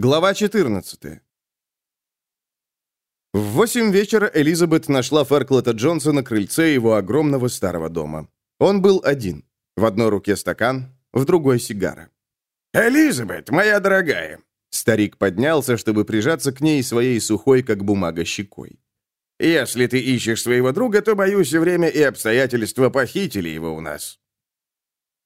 Глава 14. В восемь вечера Элизабет нашла Ферклета Джонса на крыльце его огромного старого дома. Он был один. В одной руке стакан, в другой сигара. «Элизабет, моя дорогая!» Старик поднялся, чтобы прижаться к ней своей сухой, как бумага, щекой. «Если ты ищешь своего друга, то, боюсь, время и обстоятельства похитили его у нас».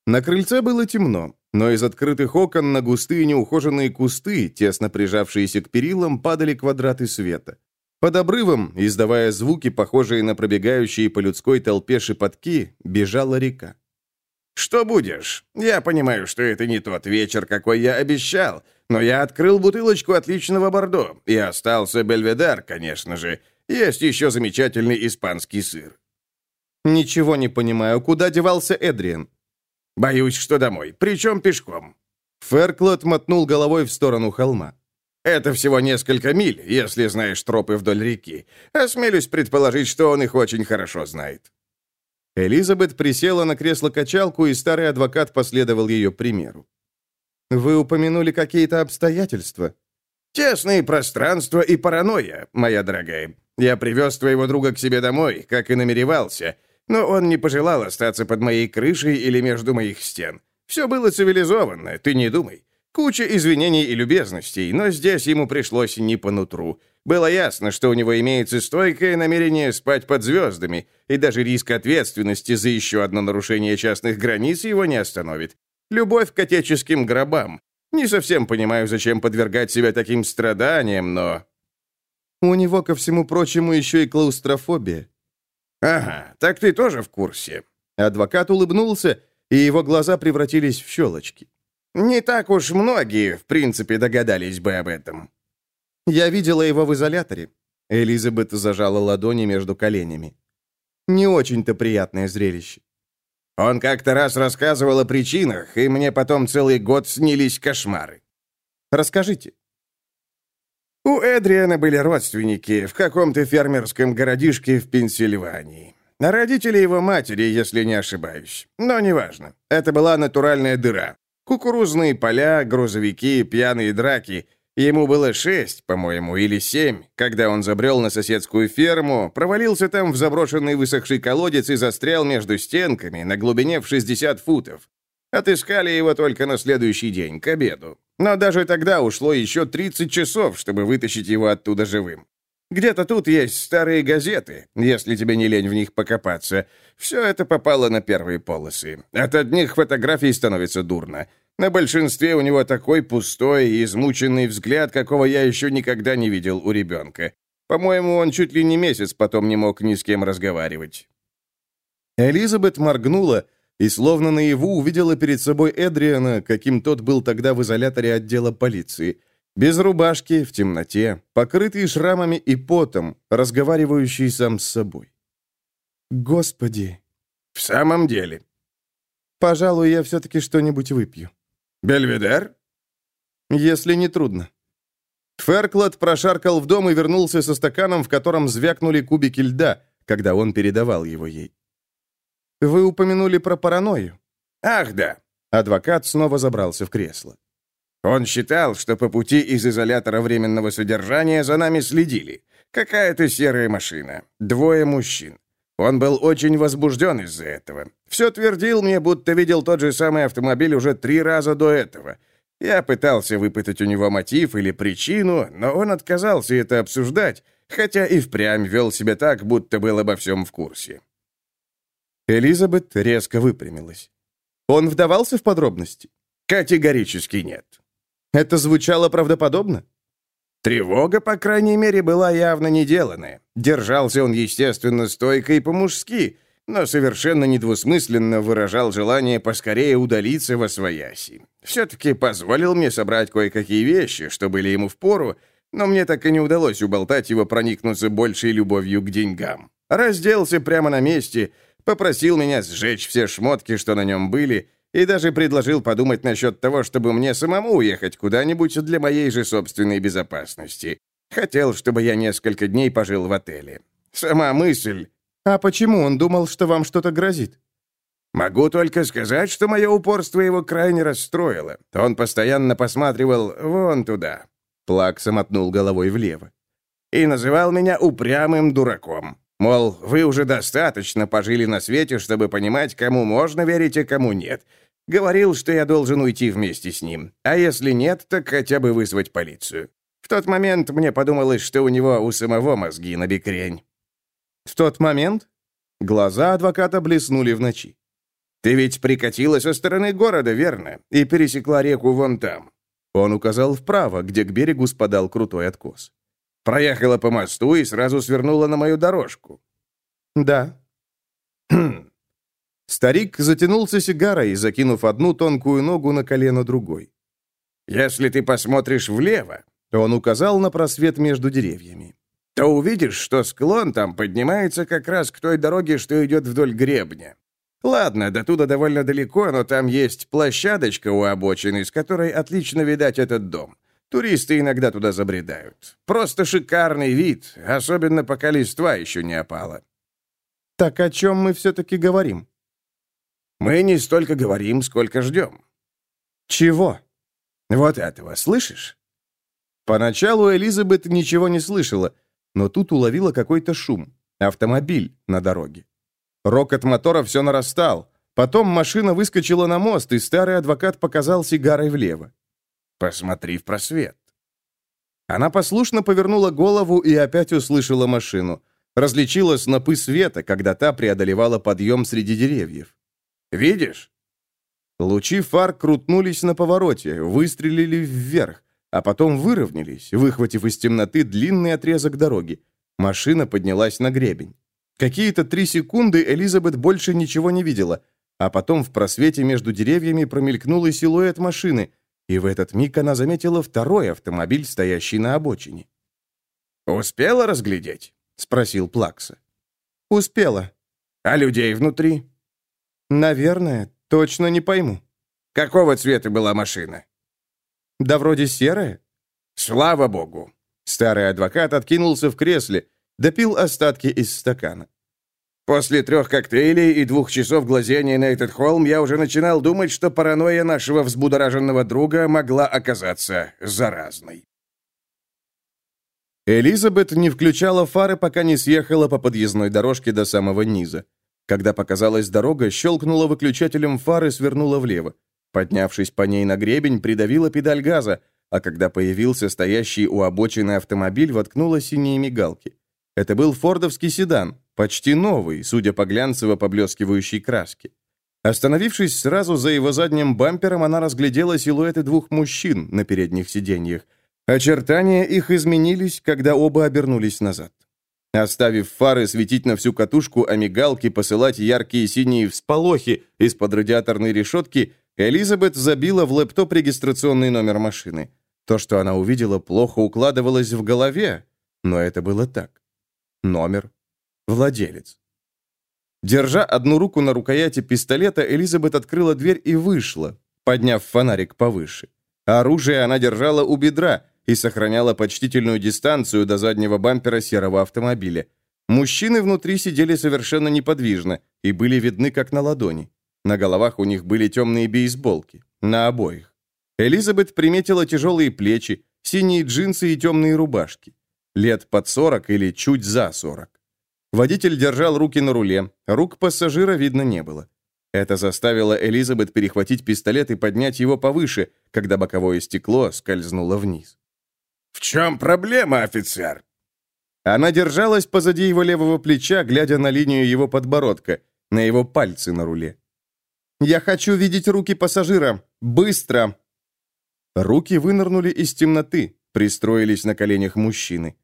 На крыльце было темно, но из открытых окон на густые неухоженные кусты, тесно прижавшиеся к перилам, падали квадраты света. Под обрывом, издавая звуки, похожие на пробегающие по людской толпе шепотки, бежала река. «Что будешь? Я понимаю, что это не тот вечер, какой я обещал, но я открыл бутылочку отличного бордо, и остался бельведер, конечно же. Есть еще замечательный испанский сыр». «Ничего не понимаю. Куда девался Эдриан?» «Боюсь, что домой. Причем пешком». Ферклот мотнул головой в сторону холма. «Это всего несколько миль, если знаешь тропы вдоль реки. Осмелюсь предположить, что он их очень хорошо знает». Элизабет присела на кресло-качалку, и старый адвокат последовал ее примеру. «Вы упомянули какие-то обстоятельства?» «Тесные пространства и паранойя, моя дорогая. Я привез твоего друга к себе домой, как и намеревался, но он не пожелал остаться под моей крышей или между моих стен. Все было цивилизованно, ты не думай. Куча извинений и любезностей, но здесь ему пришлось не по нутру. Было ясно, что у него имеется стойкое намерение спать под звездами, и даже риск ответственности за еще одно нарушение частных границ его не остановит. Любовь к отеческим гробам. Не совсем понимаю, зачем подвергать себя таким страданиям, но... У него, ко всему прочему, еще и клаустрофобия. «Ага, так ты тоже в курсе». Адвокат улыбнулся, и его глаза превратились в щелочки. «Не так уж многие, в принципе, догадались бы об этом». «Я видела его в изоляторе». Элизабет зажала ладони между коленями. «Не очень-то приятное зрелище». «Он как-то раз рассказывал о причинах, и мне потом целый год снились кошмары». «Расскажите». У Эдриана были родственники в каком-то фермерском городишке в Пенсильвании. Родители его матери, если не ошибаюсь. Но неважно. Это была натуральная дыра. Кукурузные поля, грузовики, пьяные драки. Ему было шесть, по-моему, или семь, когда он забрел на соседскую ферму, провалился там в заброшенный высохший колодец и застрял между стенками на глубине в 60 футов. Отыскали его только на следующий день, к обеду. Но даже тогда ушло еще 30 часов, чтобы вытащить его оттуда живым. Где-то тут есть старые газеты, если тебе не лень в них покопаться. Все это попало на первые полосы. От одних фотографий становится дурно. На большинстве у него такой пустой и измученный взгляд, какого я еще никогда не видел у ребенка. По-моему, он чуть ли не месяц потом не мог ни с кем разговаривать. Элизабет моргнула, и словно наяву увидела перед собой Эдриана, каким тот был тогда в изоляторе отдела полиции. Без рубашки, в темноте, покрытый шрамами и потом, разговаривающий сам с собой. «Господи!» «В самом деле?» «Пожалуй, я все-таки что-нибудь выпью». «Бельведер?» «Если не трудно». Ферклад прошаркал в дом и вернулся со стаканом, в котором звякнули кубики льда, когда он передавал его ей. Вы упомянули про паранойю. Ах, да. Адвокат снова забрался в кресло. Он считал, что по пути из изолятора временного содержания за нами следили. Какая-то серая машина. Двое мужчин. Он был очень возбужден из-за этого. Все твердил мне, будто видел тот же самый автомобиль уже три раза до этого. Я пытался выпытать у него мотив или причину, но он отказался это обсуждать, хотя и впрямь вел себя так, будто был обо всем в курсе. Элизабет резко выпрямилась. Он вдавался в подробности? Категорически нет. Это звучало правдоподобно? Тревога, по крайней мере, была явно неделанная. Держался он, естественно, стойко и по-мужски, но совершенно недвусмысленно выражал желание поскорее удалиться во свояси. Все-таки позволил мне собрать кое-какие вещи, что были ему впору, но мне так и не удалось уболтать его проникнуться большей любовью к деньгам. Разделся прямо на месте — Попросил меня сжечь все шмотки, что на нем были, и даже предложил подумать насчет того, чтобы мне самому уехать куда-нибудь для моей же собственной безопасности. Хотел, чтобы я несколько дней пожил в отеле. Сама мысль... А почему он думал, что вам что-то грозит? Могу только сказать, что мое упорство его крайне расстроило. Он постоянно посматривал вон туда. Плакса мотнул головой влево. «И называл меня упрямым дураком. Мол, вы уже достаточно пожили на свете, чтобы понимать, кому можно верить, а кому нет. Говорил, что я должен уйти вместе с ним. А если нет, так хотя бы вызвать полицию. В тот момент мне подумалось, что у него у самого мозги на бекрень. В тот момент глаза адвоката блеснули в ночи. «Ты ведь прикатила со стороны города, верно? И пересекла реку вон там». Он указал вправо, где к берегу спадал крутой откос. «Проехала по мосту и сразу свернула на мою дорожку». «Да». «Хм». Старик затянулся сигарой, закинув одну тонкую ногу на колено другой. «Если ты посмотришь влево, он указал на просвет между деревьями. «То увидишь, что склон там поднимается как раз к той дороге, что идет вдоль гребня. Ладно, до туда довольно далеко, но там есть площадочка у обочины, с которой отлично видать этот дом. Туристы иногда туда забредают. Просто шикарный вид, особенно пока листва еще не опала». «Так о чем мы все-таки говорим?» «Мы не столько говорим, сколько ждем». «Чего?» «Вот этого, слышишь?» Поначалу Элизабет ничего не слышала, но тут уловила какой-то шум. Автомобиль на дороге. Рокот мотора все нарастал. Потом машина выскочила на мост, и старый адвокат показал сигарой влево. «Посмотри в просвет». Она послушно повернула голову и опять услышала машину. Различила снопы света, когда та преодолевала подъем среди деревьев. «Видишь?» Лучи фар крутнулись на повороте, выстрелили вверх а потом выровнялись, выхватив из темноты длинный отрезок дороги. Машина поднялась на гребень. Какие-то три секунды Элизабет больше ничего не видела, а потом в просвете между деревьями промелькнул и силуэт машины, и в этот миг она заметила второй автомобиль, стоящий на обочине. «Успела разглядеть?» — спросил Плакса. «Успела». «А людей внутри?» «Наверное, точно не пойму». «Какого цвета была машина?» Да вроде серая. Слава богу. Старый адвокат откинулся в кресле, допил остатки из стакана. После трех коктейлей и двух часов глазения на этот холм я уже начинал думать, что паранойя нашего взбудораженного друга могла оказаться заразной. Элизабет не включала фары, пока не съехала по подъездной дорожке до самого низа. Когда показалась дорога, щелкнула выключателем фары свернула влево. Поднявшись по ней на гребень, придавила педаль газа, а когда появился стоящий у обочины автомобиль, воткнула синие мигалки. Это был фордовский седан, почти новый, судя по глянцево поблескивающей краске. Остановившись сразу за его задним бампером, она разглядела силуэты двух мужчин на передних сиденьях. Очертания их изменились, когда оба обернулись назад. Оставив фары светить на всю катушку, а мигалки посылать яркие синие всполохи из-под радиаторной решетки, Элизабет забила в лэптоп регистрационный номер машины. То, что она увидела, плохо укладывалось в голове, но это было так. Номер. Владелец. Держа одну руку на рукояти пистолета, Элизабет открыла дверь и вышла, подняв фонарик повыше. Оружие она держала у бедра и сохраняла почтительную дистанцию до заднего бампера серого автомобиля. Мужчины внутри сидели совершенно неподвижно и были видны как на ладони. На головах у них были темные бейсболки. На обоих. Элизабет приметила тяжелые плечи, синие джинсы и темные рубашки. Лет под 40 или чуть за 40. Водитель держал руки на руле, рук пассажира видно не было. Это заставило Элизабет перехватить пистолет и поднять его повыше, когда боковое стекло скользнуло вниз. «В чем проблема, офицер?» Она держалась позади его левого плеча, глядя на линию его подбородка, на его пальцы на руле. Я хочу видеть руки пассажира. Быстро!» Руки вынырнули из темноты, пристроились на коленях мужчины.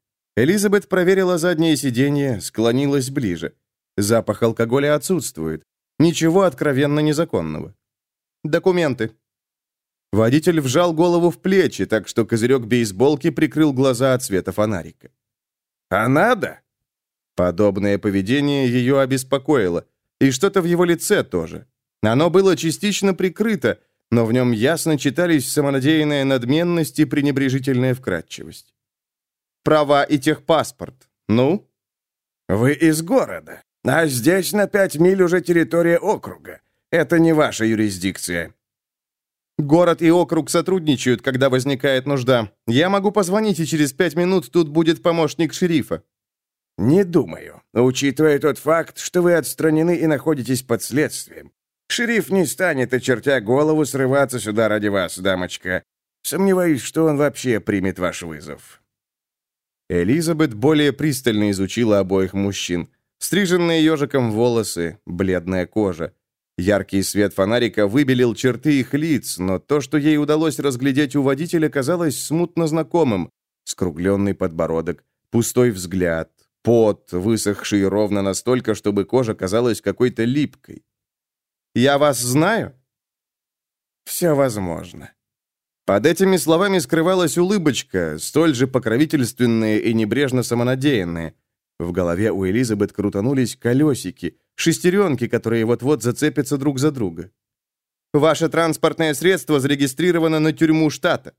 Элизабет проверила заднее сиденье, склонилась ближе. Запах алкоголя отсутствует. Ничего откровенно незаконного. «Документы». Водитель вжал голову в плечи, так что козырек бейсболки прикрыл глаза от света фонарика. «А надо?» Подобное поведение ее обеспокоило. И что-то в его лице тоже. Оно было частично прикрыто, но в нем ясно читались самонадеянная надменность и пренебрежительная вкрадчивость. «Права и техпаспорт. Ну?» «Вы из города, а здесь на пять миль уже территория округа. Это не ваша юрисдикция». Город и округ сотрудничают, когда возникает нужда. Я могу позвонить, и через пять минут тут будет помощник шерифа». «Не думаю, учитывая тот факт, что вы отстранены и находитесь под следствием. Шериф не станет, очертя голову, срываться сюда ради вас, дамочка. Сомневаюсь, что он вообще примет ваш вызов». Элизабет более пристально изучила обоих мужчин. Стриженные ежиком волосы, бледная кожа. Яркий свет фонарика выбелил черты их лиц, но то, что ей удалось разглядеть у водителя, казалось смутно знакомым. Скругленный подбородок, пустой взгляд, пот, высохший ровно настолько, чтобы кожа казалась какой-то липкой. «Я вас знаю?» «Все возможно». Под этими словами скрывалась улыбочка, столь же покровительственная и небрежно самонадеянная. В голове у Элизабет крутанулись колесики, шестеренки, которые вот-вот зацепятся друг за друга. «Ваше транспортное средство зарегистрировано на тюрьму штата».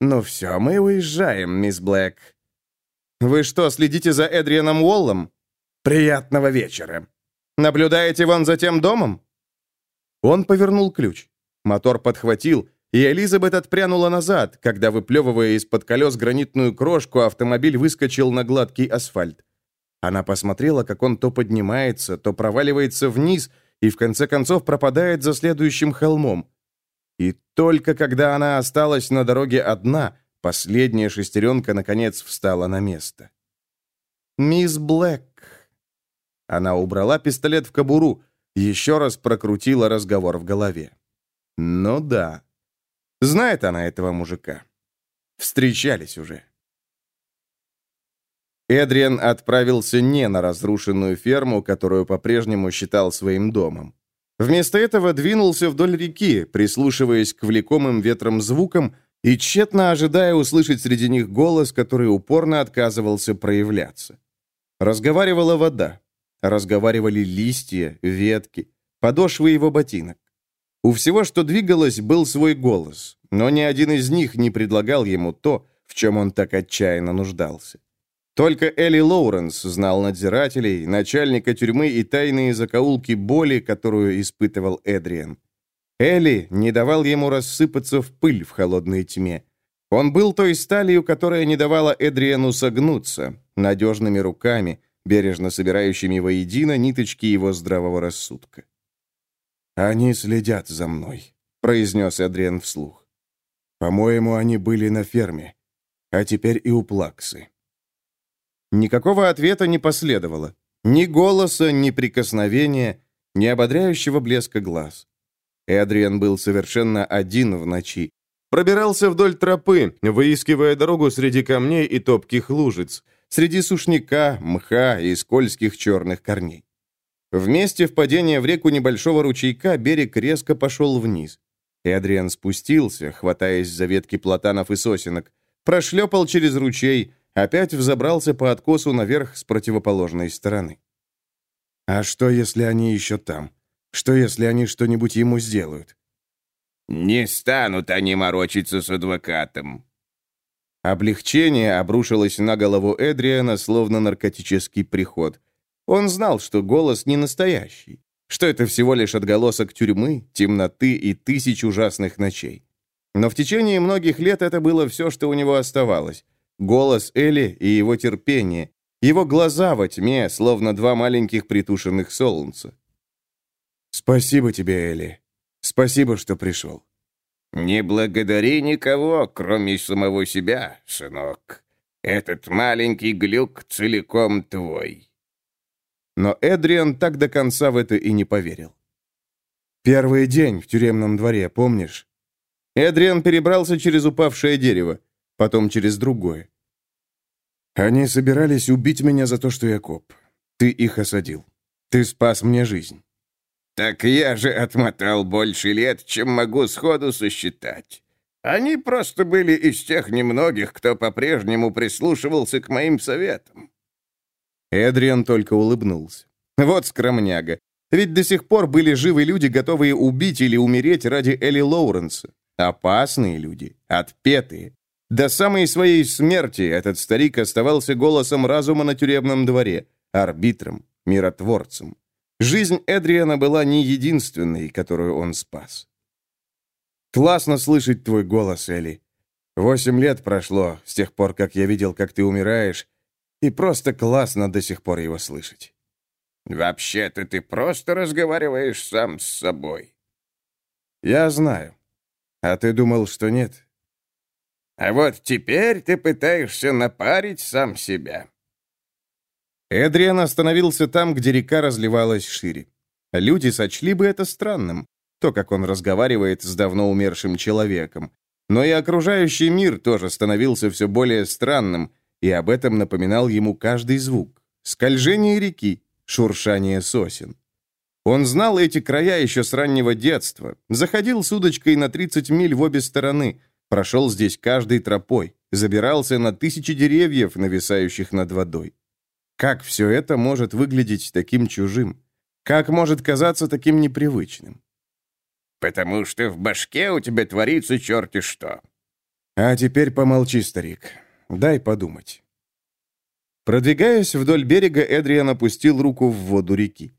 «Ну все, мы уезжаем, мисс Блэк». «Вы что, следите за Эдрианом Уоллом?» «Приятного вечера». «Наблюдаете вон за тем домом?» Он повернул ключ. Мотор подхватил, и Элизабет отпрянула назад, когда, выплевывая из-под колес гранитную крошку, автомобиль выскочил на гладкий асфальт. Она посмотрела, как он то поднимается, то проваливается вниз и в конце концов пропадает за следующим холмом. И только когда она осталась на дороге одна, последняя шестеренка наконец встала на место. «Мисс Блэк». Она убрала пистолет в кобуру, еще раз прокрутила разговор в голове. «Ну да». Знает она этого мужика. Встречались уже. Эдриан отправился не на разрушенную ферму, которую по-прежнему считал своим домом. Вместо этого двинулся вдоль реки, прислушиваясь к влекомым ветром звукам и тщетно ожидая услышать среди них голос, который упорно отказывался проявляться. Разговаривала вода. Разговаривали листья, ветки, подошвы его ботинок. У всего, что двигалось, был свой голос, но ни один из них не предлагал ему то, в чем он так отчаянно нуждался. Только Элли Лоуренс знал надзирателей, начальника тюрьмы и тайные закоулки боли, которую испытывал Эдриан. Элли не давал ему рассыпаться в пыль в холодной тьме. Он был той сталью, которая не давала Эдриану согнуться, надежными руками, бережно собирающими воедино ниточки его здравого рассудка. «Они следят за мной», — произнес Эдриан вслух. «По-моему, они были на ферме, а теперь и у Плаксы». Никакого ответа не последовало. Ни голоса, ни прикосновения, ни ободряющего блеска глаз. Эдриан был совершенно один в ночи. Пробирался вдоль тропы, выискивая дорогу среди камней и топких лужиц, среди сушняка, мха и скользких черных корней. В месте впадения в реку небольшого ручейка берег резко пошел вниз. Эдриан спустился, хватаясь за ветки платанов и сосенок, прошлепал через ручей, опять взобрался по откосу наверх с противоположной стороны. «А что, если они еще там? Что, если они что-нибудь ему сделают?» «Не станут они морочиться с адвокатом». Облегчение обрушилось на голову Эдриана, словно наркотический приход. Он знал, что голос не настоящий, что это всего лишь отголосок тюрьмы, темноты и тысяч ужасных ночей. Но в течение многих лет это было все, что у него оставалось. Голос Элли и его терпение, его глаза во тьме, словно два маленьких притушенных солнца. «Спасибо тебе, Элли. Спасибо, что пришел». «Не благодари никого, кроме самого себя, сынок. Этот маленький глюк целиком твой». Но Эдриан так до конца в это и не поверил. «Первый день в тюремном дворе, помнишь?» Эдриан перебрался через упавшее дерево потом через другое. Они собирались убить меня за то, что я коп. Ты их осадил. Ты спас мне жизнь. Так я же отмотал больше лет, чем могу сходу сосчитать. Они просто были из тех немногих, кто по-прежнему прислушивался к моим советам. Эдриан только улыбнулся. Вот скромняга. Ведь до сих пор были живы люди, готовые убить или умереть ради Элли Лоуренса. Опасные люди, отпетые, до самой своей смерти этот старик оставался голосом разума на тюремном дворе, арбитром, миротворцем. Жизнь Эдриана была не единственной, которую он спас. Классно слышать твой голос, Элли. Восемь лет прошло с тех пор, как я видел, как ты умираешь, и просто классно до сих пор его слышать. Вообще-то ты просто разговариваешь сам с собой. Я знаю. А ты думал, что нет? А вот теперь ты пытаешься напарить сам себя. Эдриан остановился там, где река разливалась шире. Люди сочли бы это странным, то, как он разговаривает с давно умершим человеком. Но и окружающий мир тоже становился все более странным, и об этом напоминал ему каждый звук. Скольжение реки, шуршание сосен. Он знал эти края еще с раннего детства, заходил с удочкой на 30 миль в обе стороны, Прошел здесь каждой тропой, забирался на тысячи деревьев, нависающих над водой. Как все это может выглядеть таким чужим? Как может казаться таким непривычным? «Потому что в башке у тебя творится черти что». «А теперь помолчи, старик. Дай подумать». Продвигаясь вдоль берега, Эдриан опустил руку в воду реки.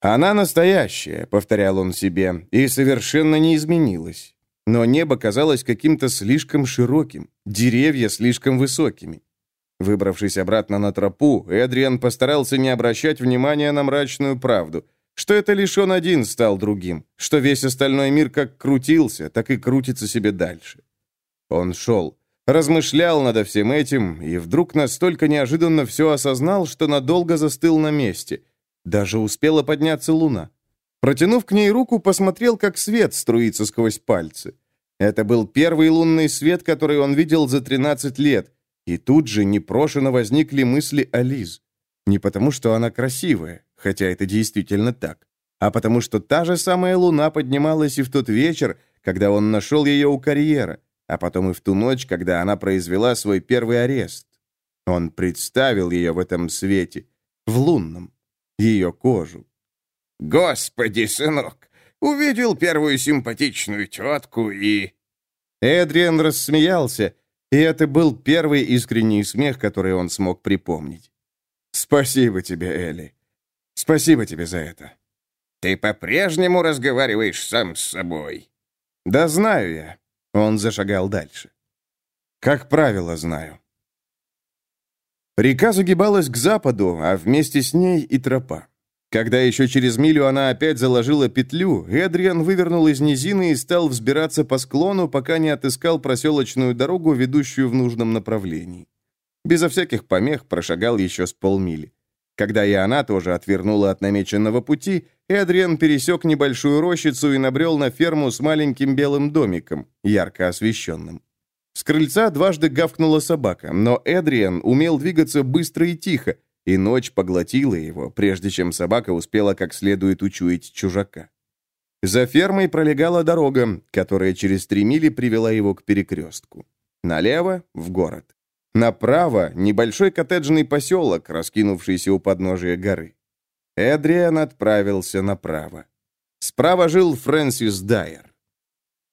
«Она настоящая», — повторял он себе, — «и совершенно не изменилась но небо казалось каким-то слишком широким, деревья слишком высокими. Выбравшись обратно на тропу, Эдриан постарался не обращать внимания на мрачную правду, что это лишь он один стал другим, что весь остальной мир как крутился, так и крутится себе дальше. Он шел, размышлял над всем этим, и вдруг настолько неожиданно все осознал, что надолго застыл на месте. Даже успела подняться луна. Протянув к ней руку, посмотрел, как свет струится сквозь пальцы. Это был первый лунный свет, который он видел за 13 лет, и тут же непрошено возникли мысли о Лиз. Не потому, что она красивая, хотя это действительно так, а потому что та же самая луна поднималась и в тот вечер, когда он нашел ее у карьера, а потом и в ту ночь, когда она произвела свой первый арест. Он представил ее в этом свете, в лунном, ее кожу, «Господи, сынок, увидел первую симпатичную тетку и...» Эдриан рассмеялся, и это был первый искренний смех, который он смог припомнить. «Спасибо тебе, Элли. Спасибо тебе за это». «Ты по-прежнему разговариваешь сам с собой». «Да знаю я». Он зашагал дальше. «Как правило, знаю». Река загибалась к западу, а вместе с ней и тропа. Когда еще через милю она опять заложила петлю, Эдриан вывернул из низины и стал взбираться по склону, пока не отыскал проселочную дорогу, ведущую в нужном направлении. Безо всяких помех прошагал еще с полмили. Когда и она тоже отвернула от намеченного пути, Эдриан пересек небольшую рощицу и набрел на ферму с маленьким белым домиком, ярко освещенным. С крыльца дважды гавкнула собака, но Эдриан умел двигаться быстро и тихо, и ночь поглотила его, прежде чем собака успела как следует учуять чужака. За фермой пролегала дорога, которая через три мили привела его к перекрестку. Налево — в город. Направо — небольшой коттеджный поселок, раскинувшийся у подножия горы. Эдриан отправился направо. Справа жил Фрэнсис Дайер.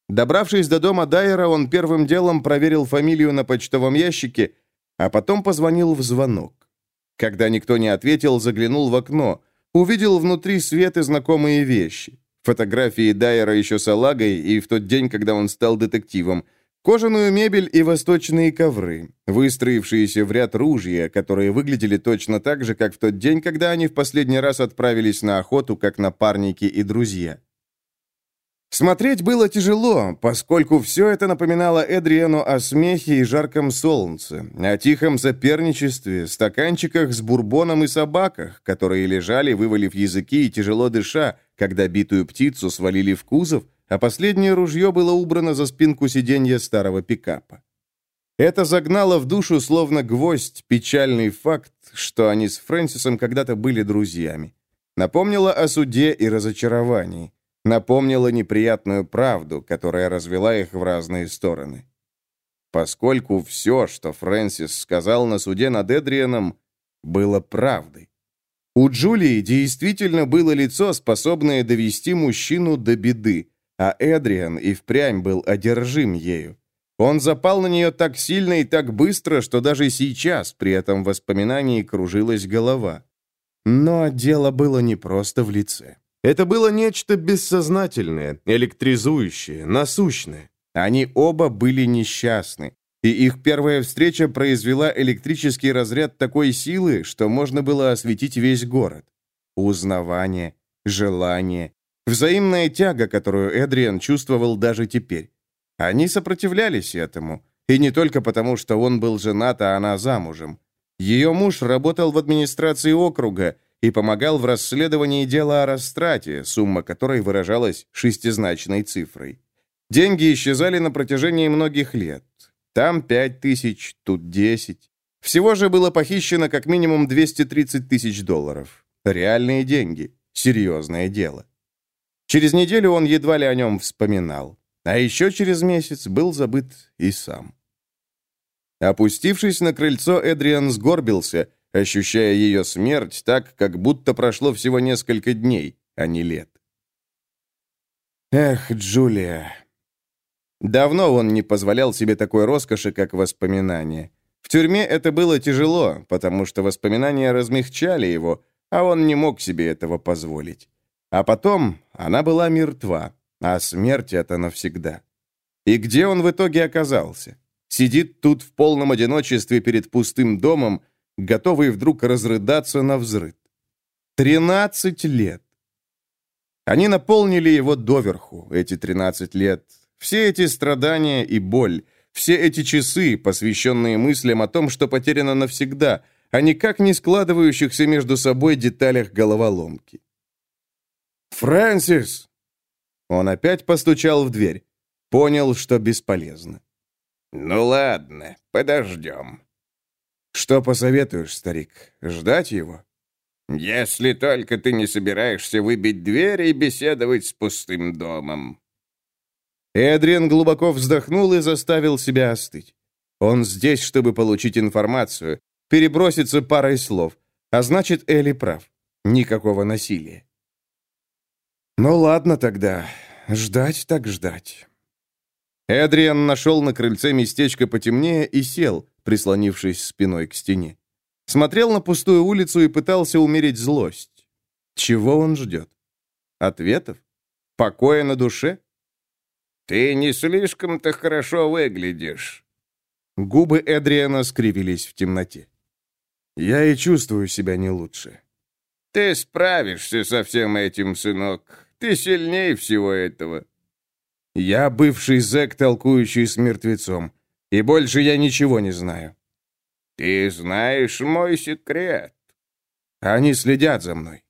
Добравшись до дома Дайера, он первым делом проверил фамилию на почтовом ящике, а потом позвонил в звонок. Когда никто не ответил, заглянул в окно. Увидел внутри свет и знакомые вещи. Фотографии Дайера еще с Алагой и в тот день, когда он стал детективом. Кожаную мебель и восточные ковры, выстроившиеся в ряд ружья, которые выглядели точно так же, как в тот день, когда они в последний раз отправились на охоту, как напарники и друзья. Смотреть было тяжело, поскольку все это напоминало Эдриену о смехе и жарком солнце, о тихом соперничестве, стаканчиках с бурбоном и собаках, которые лежали, вывалив языки и тяжело дыша, когда битую птицу свалили в кузов, а последнее ружье было убрано за спинку сиденья старого пикапа. Это загнало в душу словно гвоздь печальный факт, что они с Фрэнсисом когда-то были друзьями. Напомнило о суде и разочаровании напомнила неприятную правду, которая развела их в разные стороны. Поскольку все, что Фрэнсис сказал на суде над Эдрианом, было правдой. У Джулии действительно было лицо, способное довести мужчину до беды, а Эдриан и впрямь был одержим ею. Он запал на нее так сильно и так быстро, что даже сейчас при этом воспоминании кружилась голова. Но дело было не просто в лице. Это было нечто бессознательное, электризующее, насущное. Они оба были несчастны, и их первая встреча произвела электрический разряд такой силы, что можно было осветить весь город. Узнавание, желание, взаимная тяга, которую Эдриан чувствовал даже теперь. Они сопротивлялись этому, и не только потому, что он был женат, а она замужем. Ее муж работал в администрации округа и помогал в расследовании дела о растрате, сумма которой выражалась шестизначной цифрой. Деньги исчезали на протяжении многих лет. Там пять тысяч, тут десять. Всего же было похищено как минимум 230 тысяч долларов. Реальные деньги. Серьезное дело. Через неделю он едва ли о нем вспоминал. А еще через месяц был забыт и сам. Опустившись на крыльцо, Эдриан сгорбился, ощущая ее смерть так, как будто прошло всего несколько дней, а не лет. Эх, Джулия. Давно он не позволял себе такой роскоши, как воспоминания. В тюрьме это было тяжело, потому что воспоминания размягчали его, а он не мог себе этого позволить. А потом она была мертва, а смерть — это навсегда. И где он в итоге оказался? Сидит тут в полном одиночестве перед пустым домом, готовый вдруг разрыдаться на взрыд. Тринадцать лет. Они наполнили его доверху, эти тринадцать лет. Все эти страдания и боль, все эти часы, посвященные мыслям о том, что потеряно навсегда, а никак не складывающихся между собой деталях головоломки. «Фрэнсис!» Он опять постучал в дверь. Понял, что бесполезно. «Ну ладно, подождем». «Что посоветуешь, старик? Ждать его?» «Если только ты не собираешься выбить дверь и беседовать с пустым домом». Эдриан глубоко вздохнул и заставил себя остыть. Он здесь, чтобы получить информацию, переброситься парой слов. А значит, Элли прав. Никакого насилия. Ну ладно тогда. Ждать так ждать. Эдриан нашел на крыльце местечко потемнее и сел, прислонившись спиной к стене. Смотрел на пустую улицу и пытался умерить злость. Чего он ждет? Ответов? Покоя на душе? «Ты не слишком-то хорошо выглядишь». Губы Эдриана скривились в темноте. «Я и чувствую себя не лучше». «Ты справишься со всем этим, сынок. Ты сильнее всего этого». «Я бывший зэк, толкующий с мертвецом, и больше я ничего не знаю». «Ты знаешь мой секрет». «Они следят за мной».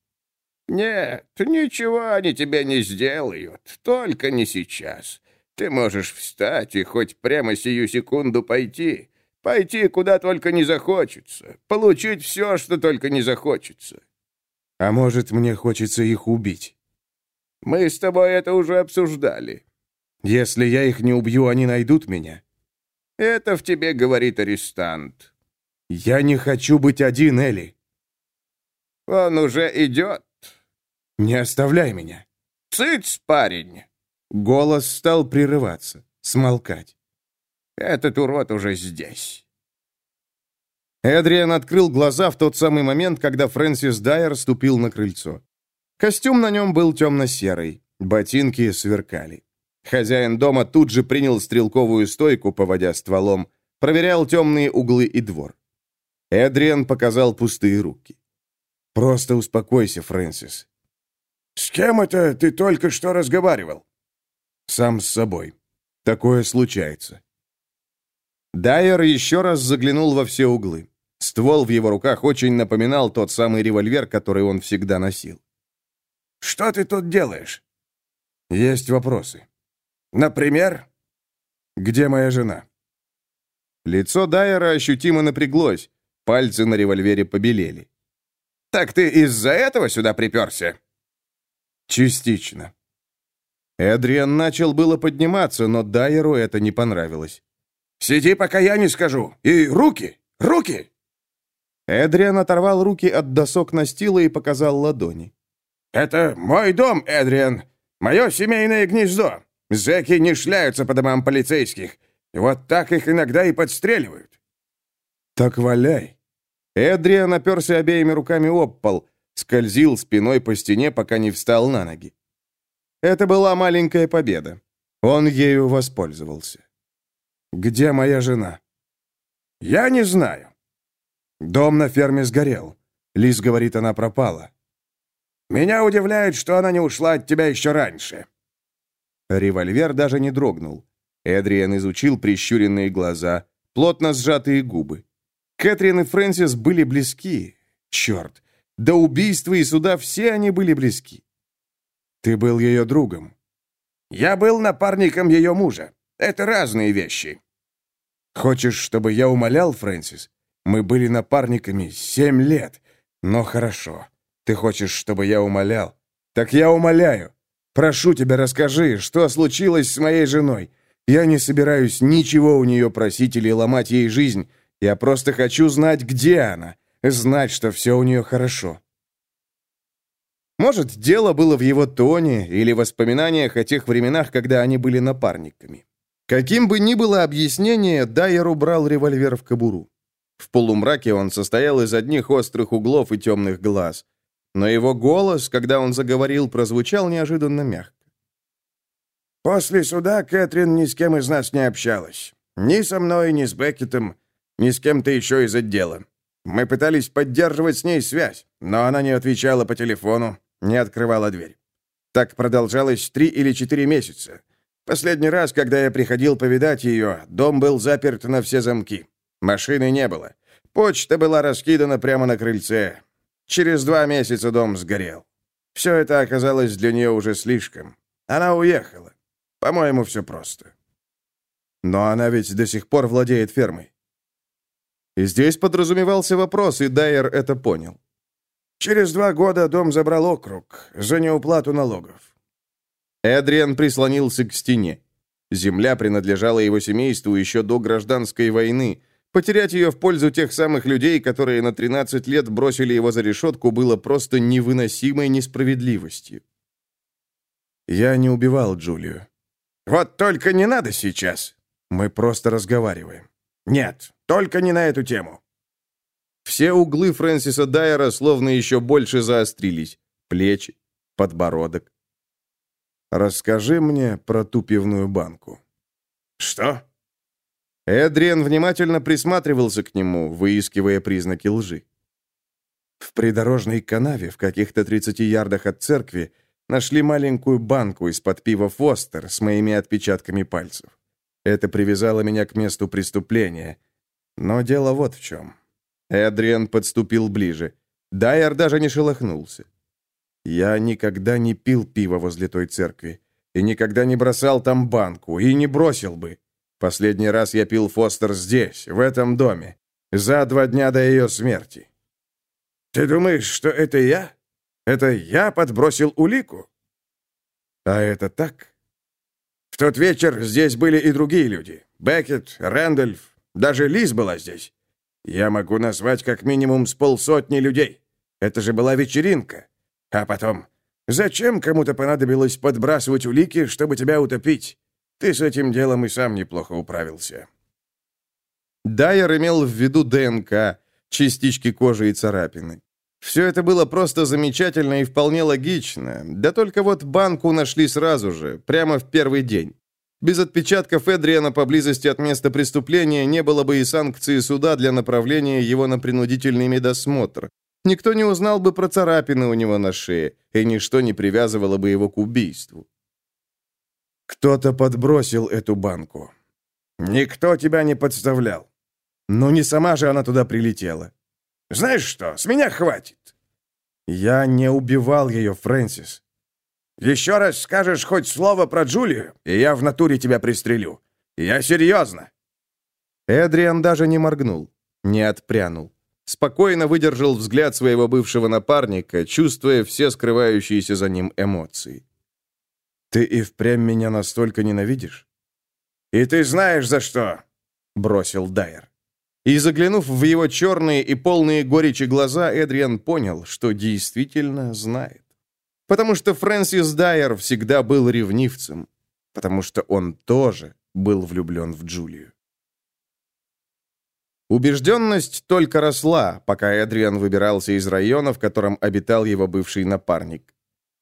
«Нет, ничего они тебе не сделают, только не сейчас. Ты можешь встать и хоть прямо сию секунду пойти. Пойти, куда только не захочется. Получить все, что только не захочется. А может, мне хочется их убить? Мы с тобой это уже обсуждали. Если я их не убью, они найдут меня. Это в тебе говорит арестант. Я не хочу быть один, Элли. Он уже идет. Не оставляй меня. Цыц, парень. Голос стал прерываться, смолкать. «Этот урод уже здесь». Эдриан открыл глаза в тот самый момент, когда Фрэнсис Дайер ступил на крыльцо. Костюм на нем был темно-серый, ботинки сверкали. Хозяин дома тут же принял стрелковую стойку, поводя стволом, проверял темные углы и двор. Эдриан показал пустые руки. «Просто успокойся, Фрэнсис». «С кем это ты только что разговаривал?» Сам с собой. Такое случается. Дайер еще раз заглянул во все углы. Ствол в его руках очень напоминал тот самый револьвер, который он всегда носил. «Что ты тут делаешь?» «Есть вопросы». «Например?» «Где моя жена?» Лицо Дайера ощутимо напряглось, пальцы на револьвере побелели. «Так ты из-за этого сюда приперся?» «Частично. Эдриан начал было подниматься, но Дайеру это не понравилось. «Сиди, пока я не скажу! И руки! Руки!» Эдриан оторвал руки от досок настила и показал ладони. «Это мой дом, Эдриан! Мое семейное гнездо! Зэки не шляются по домам полицейских. Вот так их иногда и подстреливают». «Так валяй!» Эдриан оперся обеими руками об пол, скользил спиной по стене, пока не встал на ноги. Это была маленькая победа. Он ею воспользовался. «Где моя жена?» «Я не знаю». «Дом на ферме сгорел. Лиз говорит, она пропала». «Меня удивляет, что она не ушла от тебя еще раньше». Револьвер даже не дрогнул. Эдриан изучил прищуренные глаза, плотно сжатые губы. Кэтрин и Фрэнсис были близки. Черт, до убийства и суда все они были близки. Ты был ее другом. Я был напарником ее мужа. Это разные вещи. Хочешь, чтобы я умолял, Фрэнсис? Мы были напарниками семь лет. Но хорошо. Ты хочешь, чтобы я умолял? Так я умоляю. Прошу тебя, расскажи, что случилось с моей женой. Я не собираюсь ничего у нее просить или ломать ей жизнь. Я просто хочу знать, где она. Знать, что все у нее хорошо. Может, дело было в его тоне или воспоминаниях о тех временах, когда они были напарниками. Каким бы ни было объяснение, Дайер убрал револьвер в кобуру. В полумраке он состоял из одних острых углов и темных глаз. Но его голос, когда он заговорил, прозвучал неожиданно мягко. «После суда Кэтрин ни с кем из нас не общалась. Ни со мной, ни с Беккетом, ни с кем-то еще из отдела. Мы пытались поддерживать с ней связь, но она не отвечала по телефону, не открывала дверь. Так продолжалось три или четыре месяца. Последний раз, когда я приходил повидать ее, дом был заперт на все замки. Машины не было. Почта была раскидана прямо на крыльце. Через два месяца дом сгорел. Все это оказалось для нее уже слишком. Она уехала. По-моему, все просто. Но она ведь до сих пор владеет фермой. И здесь подразумевался вопрос, и Дайер это понял. Через два года дом забрал округ за неуплату налогов. Эдриан прислонился к стене. Земля принадлежала его семейству еще до гражданской войны. Потерять ее в пользу тех самых людей, которые на 13 лет бросили его за решетку, было просто невыносимой несправедливостью. Я не убивал Джулию. Вот только не надо сейчас. Мы просто разговариваем. Нет, только не на эту тему. Все углы Фрэнсиса Дайера словно еще больше заострились. Плечи, подбородок. «Расскажи мне про ту пивную банку». «Что?» Эдриан внимательно присматривался к нему, выискивая признаки лжи. В придорожной канаве, в каких-то 30 ярдах от церкви, нашли маленькую банку из-под пива «Фостер» с моими отпечатками пальцев. Это привязало меня к месту преступления. Но дело вот в чем. Эдриан подступил ближе. Дайер даже не шелохнулся. Я никогда не пил пиво возле той церкви. И никогда не бросал там банку. И не бросил бы. Последний раз я пил Фостер здесь, в этом доме. За два дня до ее смерти. Ты думаешь, что это я? Это я подбросил улику? А это так? В тот вечер здесь были и другие люди. Беккет, Рэндольф, даже Лиз была здесь. Я могу назвать как минимум с полсотни людей. Это же была вечеринка. А потом, зачем кому-то понадобилось подбрасывать улики, чтобы тебя утопить? Ты с этим делом и сам неплохо управился. Дайер имел в виду ДНК, частички кожи и царапины. Все это было просто замечательно и вполне логично. Да только вот банку нашли сразу же, прямо в первый день. Без отпечатков Эдриана поблизости от места преступления не было бы и санкции суда для направления его на принудительный медосмотр. Никто не узнал бы про царапины у него на шее, и ничто не привязывало бы его к убийству. Кто-то подбросил эту банку. Никто тебя не подставлял. Но не сама же она туда прилетела. Знаешь что, с меня хватит. Я не убивал ее, Фрэнсис. Еще раз скажешь хоть слово про Джулию, и я в натуре тебя пристрелю. Я серьезно!» Эдриан даже не моргнул, не отпрянул. Спокойно выдержал взгляд своего бывшего напарника, чувствуя все скрывающиеся за ним эмоции. «Ты и впрямь меня настолько ненавидишь?» «И ты знаешь, за что!» — бросил Дайер. И заглянув в его черные и полные горечи глаза, Эдриан понял, что действительно знает. Потому что Фрэнсис Дайер всегда был ревнивцем. Потому что он тоже был влюблен в Джулию. Убежденность только росла, пока Эдриан выбирался из района, в котором обитал его бывший напарник.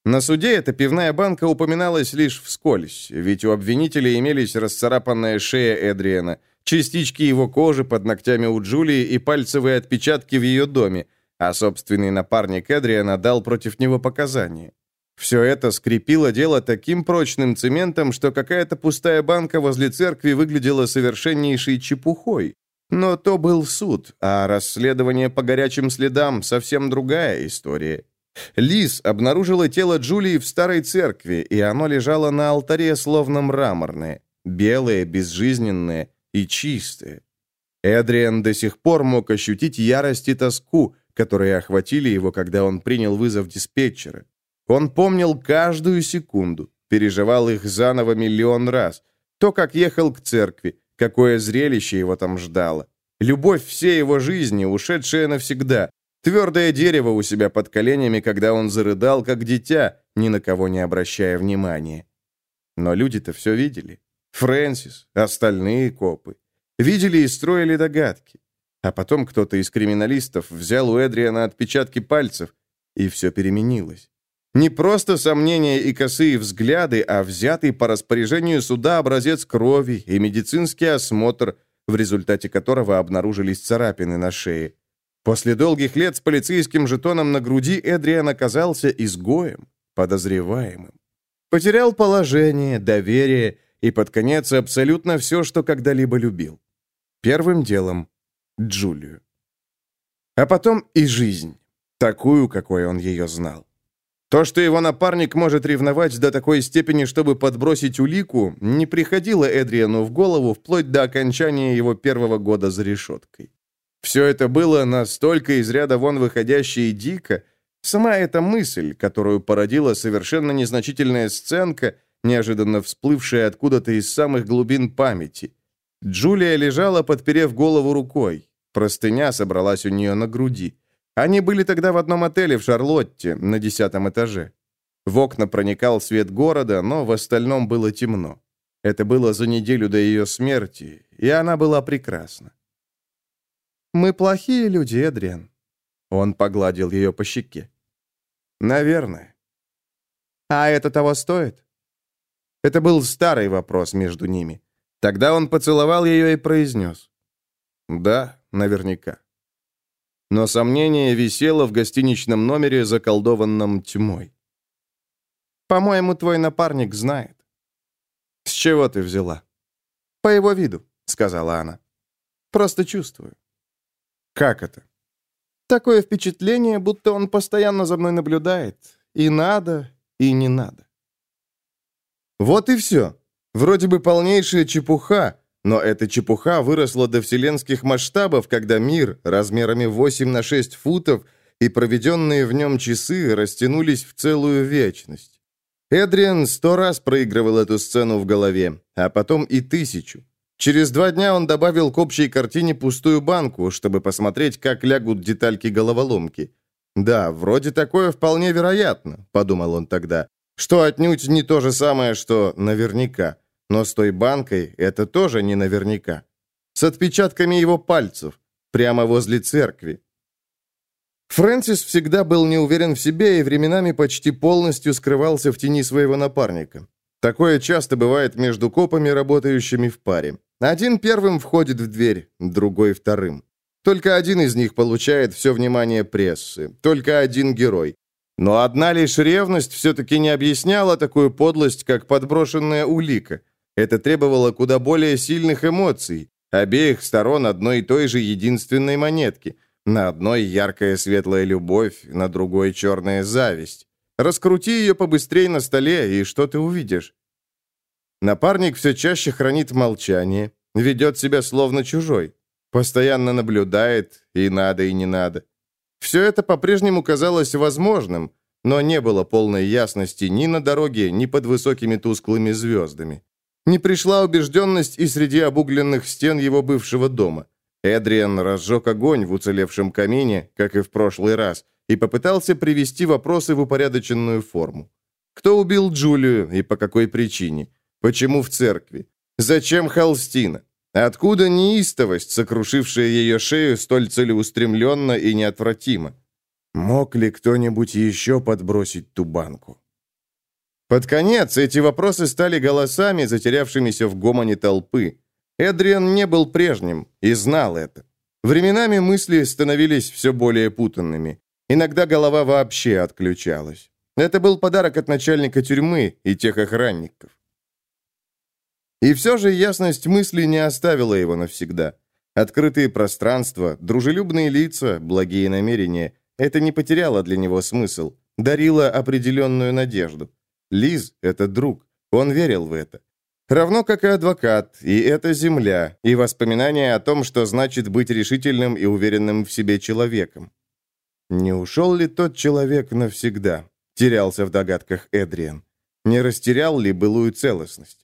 На суде эта пивная банка упоминалась лишь вскользь, ведь у обвинителя имелись расцарапанная шея Эдриена, частички его кожи под ногтями у Джулии и пальцевые отпечатки в ее доме, а собственный напарник Эдриана дал против него показания. Все это скрепило дело таким прочным цементом, что какая-то пустая банка возле церкви выглядела совершеннейшей чепухой. Но то был суд, а расследование по горячим следам совсем другая история. Лиз обнаружила тело Джулии в старой церкви, и оно лежало на алтаре словно мраморное, белое, безжизненное и чистое. Эдриан до сих пор мог ощутить ярость и тоску, которые охватили его, когда он принял вызов диспетчера. Он помнил каждую секунду, переживал их заново миллион раз. То, как ехал к церкви, какое зрелище его там ждало. Любовь всей его жизни, ушедшая навсегда, Твердое дерево у себя под коленями, когда он зарыдал, как дитя, ни на кого не обращая внимания. Но люди-то все видели. Фрэнсис, остальные копы. Видели и строили догадки. А потом кто-то из криминалистов взял у Эдриана отпечатки пальцев, и все переменилось. Не просто сомнения и косые взгляды, а взятый по распоряжению суда образец крови и медицинский осмотр, в результате которого обнаружились царапины на шее. После долгих лет с полицейским жетоном на груди Эдриан оказался изгоем, подозреваемым. Потерял положение, доверие и под конец абсолютно все, что когда-либо любил. Первым делом — Джулию. А потом и жизнь, такую, какой он ее знал. То, что его напарник может ревновать до такой степени, чтобы подбросить улику, не приходило Эдриану в голову вплоть до окончания его первого года за решеткой. Все это было настолько из ряда вон выходящее и дико, сама эта мысль, которую породила совершенно незначительная сценка, неожиданно всплывшая откуда-то из самых глубин памяти. Джулия лежала, подперев голову рукой. Простыня собралась у нее на груди. Они были тогда в одном отеле в Шарлотте, на десятом этаже. В окна проникал свет города, но в остальном было темно. Это было за неделю до ее смерти, и она была прекрасна. «Мы плохие люди, Эдриан». Он погладил ее по щеке. «Наверное». «А это того стоит?» Это был старый вопрос между ними. Тогда он поцеловал ее и произнес. «Да, наверняка». Но сомнение висело в гостиничном номере, заколдованном тьмой. «По-моему, твой напарник знает». «С чего ты взяла?» «По его виду», — сказала она. «Просто чувствую». «Как это?» «Такое впечатление, будто он постоянно за мной наблюдает. И надо, и не надо». Вот и все. Вроде бы полнейшая чепуха, но эта чепуха выросла до вселенских масштабов, когда мир размерами 8 на 6 футов и проведенные в нем часы растянулись в целую вечность. Эдриан сто раз проигрывал эту сцену в голове, а потом и тысячу. Через два дня он добавил к общей картине пустую банку, чтобы посмотреть, как лягут детальки головоломки. «Да, вроде такое вполне вероятно», — подумал он тогда, что отнюдь не то же самое, что наверняка. Но с той банкой это тоже не наверняка. С отпечатками его пальцев, прямо возле церкви. Фрэнсис всегда был не уверен в себе и временами почти полностью скрывался в тени своего напарника. Такое часто бывает между копами, работающими в паре. Один первым входит в дверь, другой вторым. Только один из них получает все внимание прессы, только один герой. Но одна лишь ревность все-таки не объясняла такую подлость, как подброшенная улика. Это требовало куда более сильных эмоций, обеих сторон одной и той же единственной монетки. На одной яркая светлая любовь, на другой черная зависть. Раскрути ее побыстрее на столе, и что ты увидишь? Напарник все чаще хранит молчание, ведет себя словно чужой, постоянно наблюдает, и надо, и не надо. Все это по-прежнему казалось возможным, но не было полной ясности ни на дороге, ни под высокими тусклыми звездами. Не пришла убежденность и среди обугленных стен его бывшего дома. Эдриан разжег огонь в уцелевшем камине, как и в прошлый раз, и попытался привести вопросы в упорядоченную форму. Кто убил Джулию и по какой причине? Почему в церкви? Зачем Холстина? Откуда неистовость, сокрушившая ее шею столь целеустремленно и неотвратимо? Мог ли кто-нибудь еще подбросить ту банку? Под конец эти вопросы стали голосами, затерявшимися в гомоне толпы. Эдриан не был прежним и знал это. Временами мысли становились все более путанными. Иногда голова вообще отключалась. Это был подарок от начальника тюрьмы и тех охранников. И все же ясность мысли не оставила его навсегда. Открытые пространства, дружелюбные лица, благие намерения — это не потеряло для него смысл, дарило определенную надежду. Лиз — это друг, он верил в это. Равно как и адвокат, и эта земля, и воспоминания о том, что значит быть решительным и уверенным в себе человеком. Не ушел ли тот человек навсегда? Терялся в догадках Эдриан. Не растерял ли былую целостность?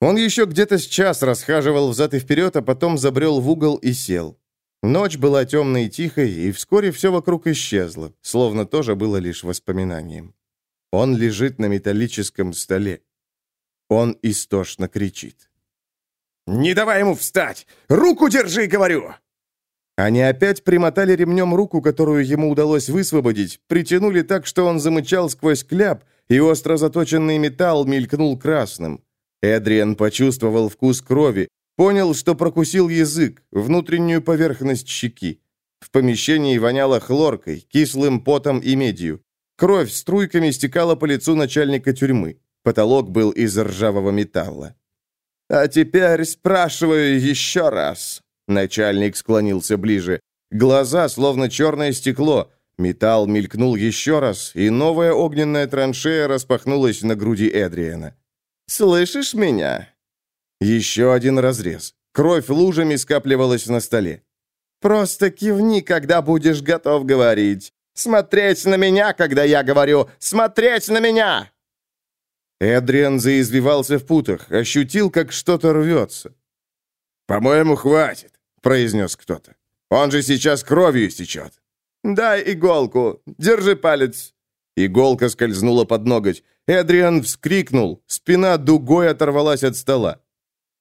Он еще где-то с час расхаживал взад и вперед, а потом забрел в угол и сел. Ночь была темной и тихой, и вскоре все вокруг исчезло, словно тоже было лишь воспоминанием. Он лежит на металлическом столе. Он истошно кричит. «Не давай ему встать! Руку держи, говорю!» Они опять примотали ремнем руку, которую ему удалось высвободить, притянули так, что он замычал сквозь кляп, и остро заточенный металл мелькнул красным. Эдриан почувствовал вкус крови, понял, что прокусил язык, внутреннюю поверхность щеки. В помещении воняло хлоркой, кислым потом и медью. Кровь струйками стекала по лицу начальника тюрьмы. Потолок был из ржавого металла. «А теперь спрашиваю еще раз». Начальник склонился ближе. Глаза, словно черное стекло. Металл мелькнул еще раз, и новая огненная траншея распахнулась на груди Эдриена. «Слышишь меня?» Еще один разрез. Кровь лужами скапливалась на столе. «Просто кивни, когда будешь готов говорить. Смотреть на меня, когда я говорю «смотреть на меня!» Эдриан заизвивался в путах, ощутил, как что-то рвется. «По-моему, хватит», — произнес кто-то. «Он же сейчас кровью истечет». «Дай иголку. Держи палец». Иголка скользнула под ноготь. Эдриан вскрикнул. Спина дугой оторвалась от стола.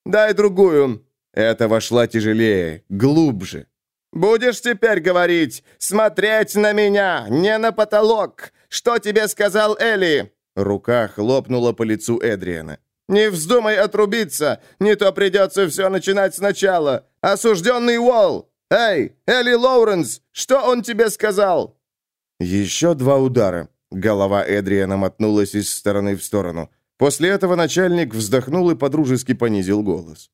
«Дай другую». Это вошла тяжелее, глубже. «Будешь теперь говорить, смотреть на меня, не на потолок. Что тебе сказал Элли?» Рука хлопнула по лицу Эдриана. «Не вздумай отрубиться, не то придется все начинать сначала. Осужденный Уолл! Эй, Элли Лоуренс, что он тебе сказал?» Еще два удара. Голова Эдриана мотнулась из стороны в сторону. После этого начальник вздохнул и подружески понизил голос.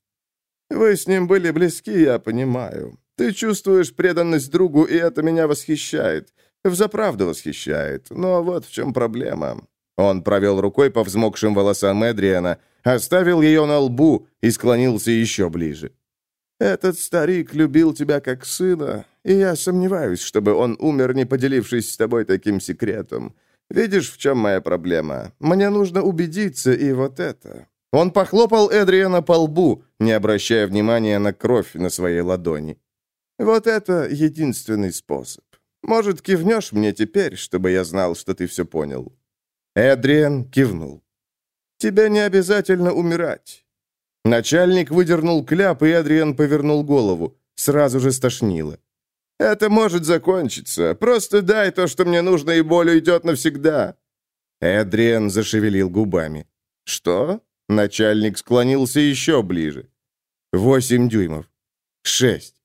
«Вы с ним были близки, я понимаю. Ты чувствуешь преданность другу, и это меня восхищает. Взаправду восхищает. Но вот в чем проблема. Он провел рукой по взмокшим волосам Эдриана, оставил ее на лбу и склонился еще ближе. «Этот старик любил тебя как сына, и я сомневаюсь, чтобы он умер, не поделившись с тобой таким секретом. Видишь, в чем моя проблема? Мне нужно убедиться, и вот это». Он похлопал Эдриана по лбу, не обращая внимания на кровь на своей ладони. «Вот это единственный способ. Может, кивнешь мне теперь, чтобы я знал, что ты все понял?» Эдриан кивнул. «Тебе не обязательно умирать». Начальник выдернул кляп, и Эдриан повернул голову. Сразу же стошнило. «Это может закончиться. Просто дай то, что мне нужно, и боль уйдет навсегда». Эдриан зашевелил губами. «Что?» Начальник склонился еще ближе. «Восемь дюймов. Шесть».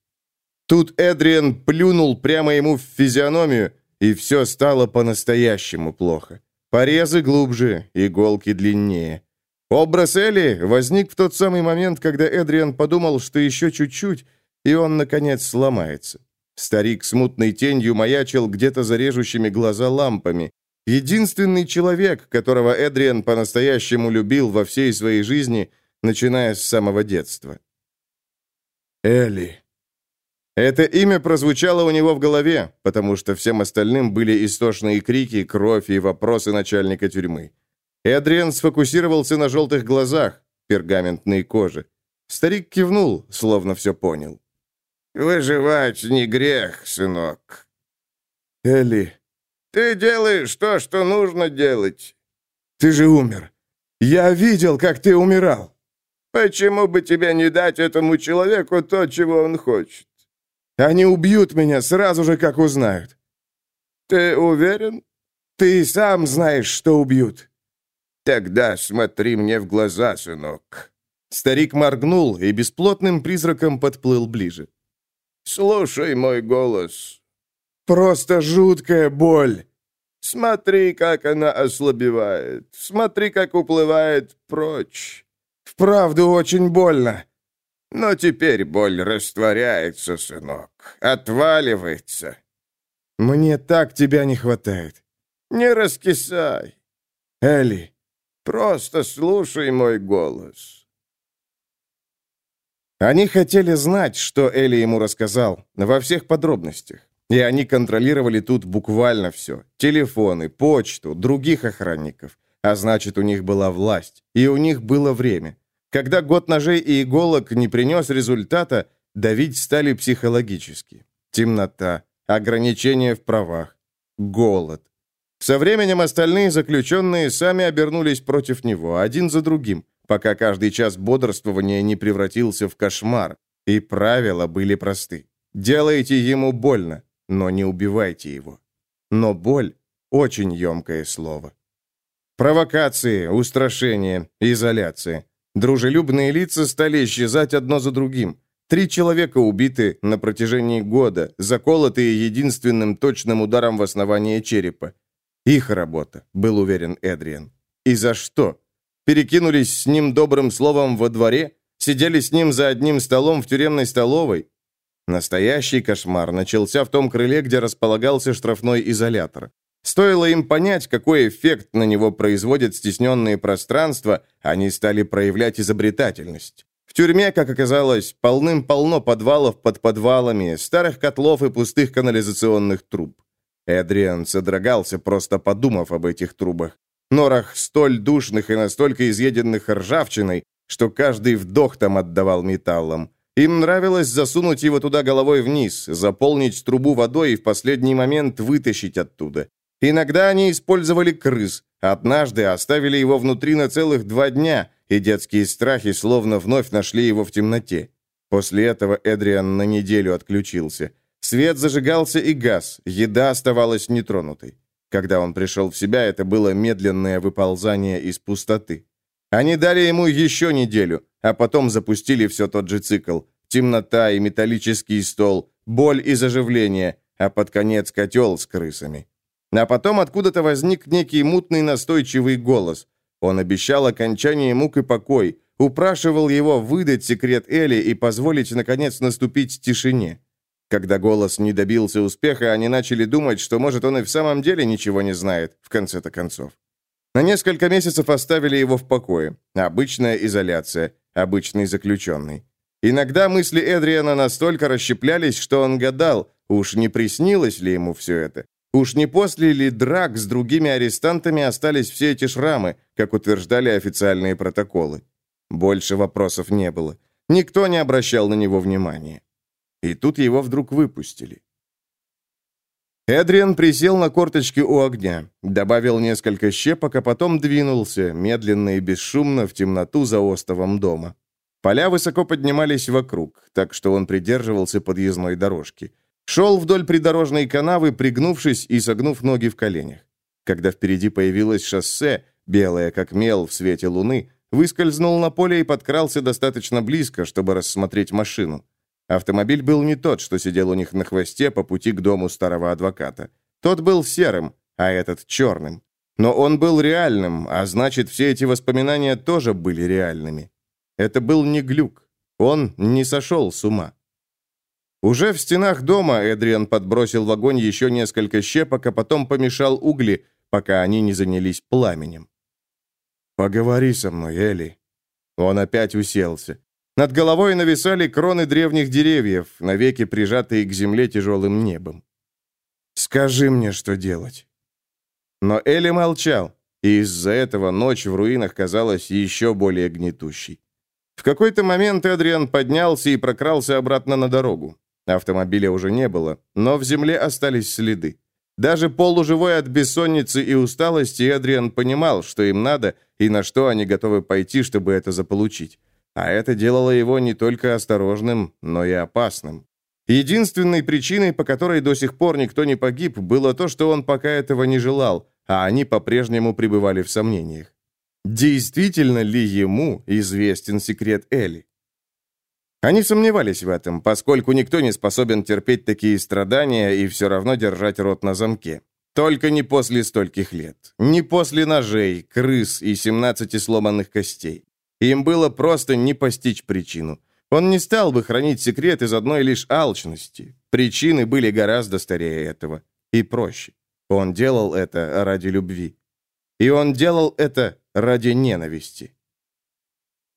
Тут Эдриан плюнул прямо ему в физиономию, и все стало по-настоящему плохо. Порезы глубже, иголки длиннее. Образ Элли возник в тот самый момент, когда Эдриан подумал, что еще чуть-чуть, и он, наконец, сломается. Старик с мутной тенью маячил где-то за режущими глаза лампами. Единственный человек, которого Эдриан по-настоящему любил во всей своей жизни, начиная с самого детства. Элли. Это имя прозвучало у него в голове, потому что всем остальным были истошные крики, кровь и вопросы начальника тюрьмы. Эдриан сфокусировался на желтых глазах, пергаментной коже. Старик кивнул, словно все понял. «Выживать не грех, сынок». «Элли...» «Ты делаешь то, что нужно делать». «Ты же умер. Я видел, как ты умирал». «Почему бы тебе не дать этому человеку то, чего он хочет?» Они убьют меня сразу же, как узнают». «Ты уверен?» «Ты сам знаешь, что убьют». Тогда смотри мне в глаза, сынок». Старик моргнул и бесплотным призраком подплыл ближе. «Слушай мой голос». «Просто жуткая боль». «Смотри, как она ослабевает. Смотри, как уплывает прочь». «Вправду очень больно». «Но теперь боль растворяется, сынок. Отваливается». «Мне так тебя не хватает». «Не раскисай». «Элли». «Просто слушай мой голос». Они хотели знать, что Элли ему рассказал, во всех подробностях. И они контролировали тут буквально все. Телефоны, почту, других охранников. А значит, у них была власть. И у них было время. Когда год ножей и иголок не принес результата, давить стали психологически. Темнота, ограничения в правах, голод. Со временем остальные заключенные сами обернулись против него, один за другим, пока каждый час бодрствования не превратился в кошмар. И правила были просты. Делайте ему больно, но не убивайте его. Но боль – очень емкое слово. Провокации, устрашения, изоляция. Дружелюбные лица стали исчезать одно за другим. Три человека убиты на протяжении года, заколотые единственным точным ударом в основание черепа. Их работа, был уверен Эдриан. И за что? Перекинулись с ним добрым словом во дворе? Сидели с ним за одним столом в тюремной столовой? Настоящий кошмар начался в том крыле, где располагался штрафной изолятор. Стоило им понять, какой эффект на него производят стесненные пространства, они стали проявлять изобретательность. В тюрьме, как оказалось, полным-полно подвалов под подвалами, старых котлов и пустых канализационных труб. Эдриан содрогался, просто подумав об этих трубах. Норах столь душных и настолько изъеденных ржавчиной, что каждый вдох там отдавал металлом. Им нравилось засунуть его туда головой вниз, заполнить трубу водой и в последний момент вытащить оттуда. Иногда они использовали крыс. Однажды оставили его внутри на целых два дня, и детские страхи словно вновь нашли его в темноте. После этого Эдриан на неделю отключился. Свет зажигался и газ, еда оставалась нетронутой. Когда он пришел в себя, это было медленное выползание из пустоты. Они дали ему еще неделю, а потом запустили все тот же цикл. Темнота и металлический стол, боль и заживление, а под конец котел с крысами. А потом откуда-то возник некий мутный настойчивый голос. Он обещал окончание мук и покой, упрашивал его выдать секрет Эли и позволить, наконец, наступить тишине. Когда голос не добился успеха, они начали думать, что, может, он и в самом деле ничего не знает, в конце-то концов. На несколько месяцев оставили его в покое. Обычная изоляция, обычный заключенный. Иногда мысли Эдриана настолько расщеплялись, что он гадал, уж не приснилось ли ему все это. Уж не после ли драк с другими арестантами остались все эти шрамы, как утверждали официальные протоколы? Больше вопросов не было. Никто не обращал на него внимания. И тут его вдруг выпустили. Эдриан присел на корточки у огня, добавил несколько щепок, а потом двинулся, медленно и бесшумно, в темноту за остовом дома. Поля высоко поднимались вокруг, так что он придерживался подъездной дорожки. Шел вдоль придорожной канавы, пригнувшись и согнув ноги в коленях. Когда впереди появилось шоссе, белое как мел в свете луны, выскользнул на поле и подкрался достаточно близко, чтобы рассмотреть машину. Автомобиль был не тот, что сидел у них на хвосте по пути к дому старого адвоката. Тот был серым, а этот черным. Но он был реальным, а значит, все эти воспоминания тоже были реальными. Это был не глюк. Он не сошел с ума. Уже в стенах дома Эдриан подбросил в огонь еще несколько щепок, а потом помешал угли, пока они не занялись пламенем. «Поговори со мной, Элли». Он опять уселся. Над головой нависали кроны древних деревьев, навеки прижатые к земле тяжелым небом. «Скажи мне, что делать». Но Элли молчал, и из-за этого ночь в руинах казалась еще более гнетущей. В какой-то момент Эдриан поднялся и прокрался обратно на дорогу. Автомобиля уже не было, но в земле остались следы. Даже полуживой от бессонницы и усталости Эдриан понимал, что им надо и на что они готовы пойти, чтобы это заполучить. А это делало его не только осторожным, но и опасным. Единственной причиной, по которой до сих пор никто не погиб, было то, что он пока этого не желал, а они по-прежнему пребывали в сомнениях. Действительно ли ему известен секрет Эли? Они сомневались в этом, поскольку никто не способен терпеть такие страдания и все равно держать рот на замке. Только не после стольких лет. Не после ножей, крыс и 17 сломанных костей. Им было просто не постичь причину. Он не стал бы хранить секрет из одной лишь алчности. Причины были гораздо старее этого. И проще. Он делал это ради любви. И он делал это ради ненависти.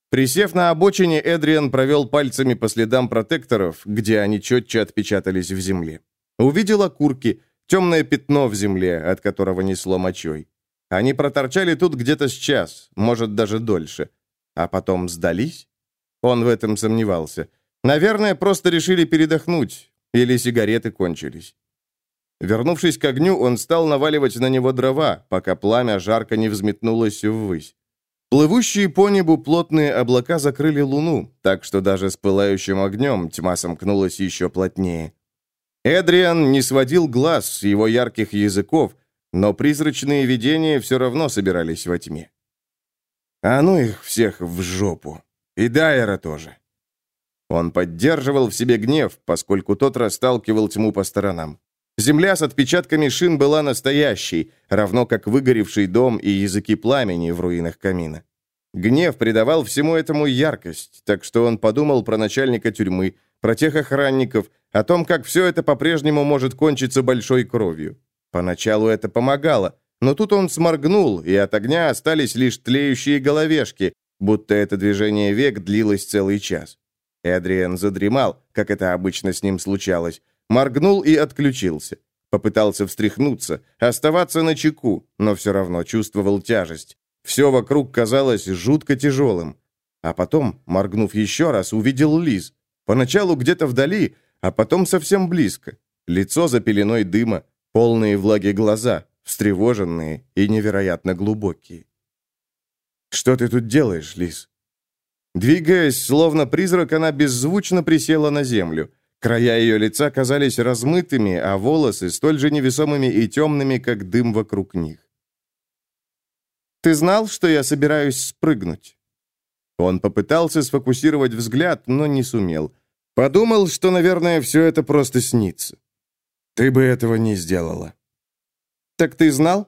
Присев на обочине, Эдриан провел пальцами по следам протекторов, где они четче отпечатались в земле. Увидел окурки, темное пятно в земле, от которого несло мочой. Они проторчали тут где-то с час, может, даже дольше. А потом сдались? Он в этом сомневался. Наверное, просто решили передохнуть, или сигареты кончились. Вернувшись к огню, он стал наваливать на него дрова, пока пламя жарко не взметнулось ввысь. Плывущие по небу плотные облака закрыли луну, так что даже с пылающим огнем тьма сомкнулась еще плотнее. Эдриан не сводил глаз с его ярких языков, но призрачные видения все равно собирались во тьме. А ну их всех в жопу. И Дайера тоже. Он поддерживал в себе гнев, поскольку тот расталкивал тьму по сторонам. Земля с отпечатками шин была настоящей, равно как выгоревший дом и языки пламени в руинах камина. Гнев придавал всему этому яркость, так что он подумал про начальника тюрьмы, про тех охранников, о том, как все это по-прежнему может кончиться большой кровью. Поначалу это помогало, но тут он сморгнул, и от огня остались лишь тлеющие головешки, будто это движение век длилось целый час. Эдриан задремал, как это обычно с ним случалось, Моргнул и отключился. Попытался встряхнуться, оставаться на чеку, но все равно чувствовал тяжесть. Все вокруг казалось жутко тяжелым. А потом, моргнув еще раз, увидел Лиз. Поначалу где-то вдали, а потом совсем близко. Лицо за пеленой дыма, полные влаги глаза, встревоженные и невероятно глубокие. «Что ты тут делаешь, Лиз?» Двигаясь, словно призрак, она беззвучно присела на землю. Края ее лица казались размытыми, а волосы столь же невесомыми и темными, как дым вокруг них. «Ты знал, что я собираюсь спрыгнуть?» Он попытался сфокусировать взгляд, но не сумел. Подумал, что, наверное, все это просто снится. «Ты бы этого не сделала». «Так ты знал?»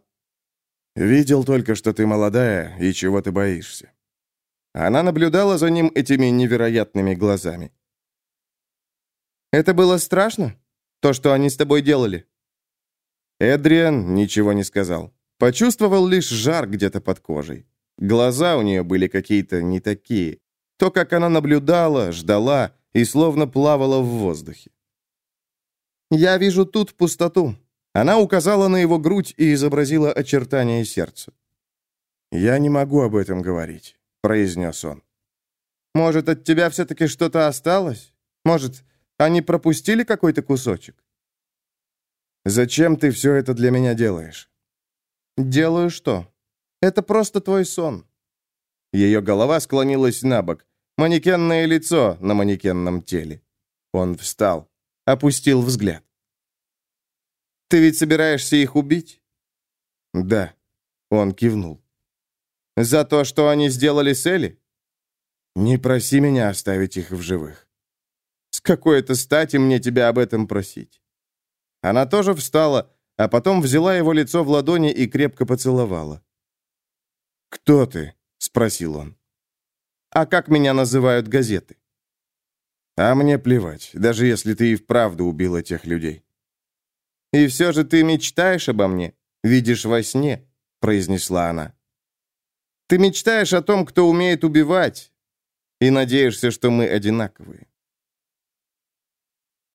«Видел только, что ты молодая и чего ты боишься». Она наблюдала за ним этими невероятными глазами. Это было страшно? То, что они с тобой делали?» Эдриан ничего не сказал. Почувствовал лишь жар где-то под кожей. Глаза у нее были какие-то не такие. То, как она наблюдала, ждала и словно плавала в воздухе. «Я вижу тут пустоту». Она указала на его грудь и изобразила очертания сердца. «Я не могу об этом говорить», — произнес он. «Может, от тебя все-таки что-то осталось? Может, они пропустили какой-то кусочек?» «Зачем ты все это для меня делаешь?» «Делаю что? Это просто твой сон». Ее голова склонилась на бок. Манекенное лицо на манекенном теле. Он встал, опустил взгляд. «Ты ведь собираешься их убить?» «Да», — он кивнул. «За то, что они сделали с Элли?» «Не проси меня оставить их в живых». С какой-то стати мне тебя об этом просить?» Она тоже встала, а потом взяла его лицо в ладони и крепко поцеловала. «Кто ты?» — спросил он. «А как меня называют газеты?» «А мне плевать, даже если ты и вправду убила тех людей». «И все же ты мечтаешь обо мне, видишь во сне», — произнесла она. «Ты мечтаешь о том, кто умеет убивать, и надеешься, что мы одинаковые».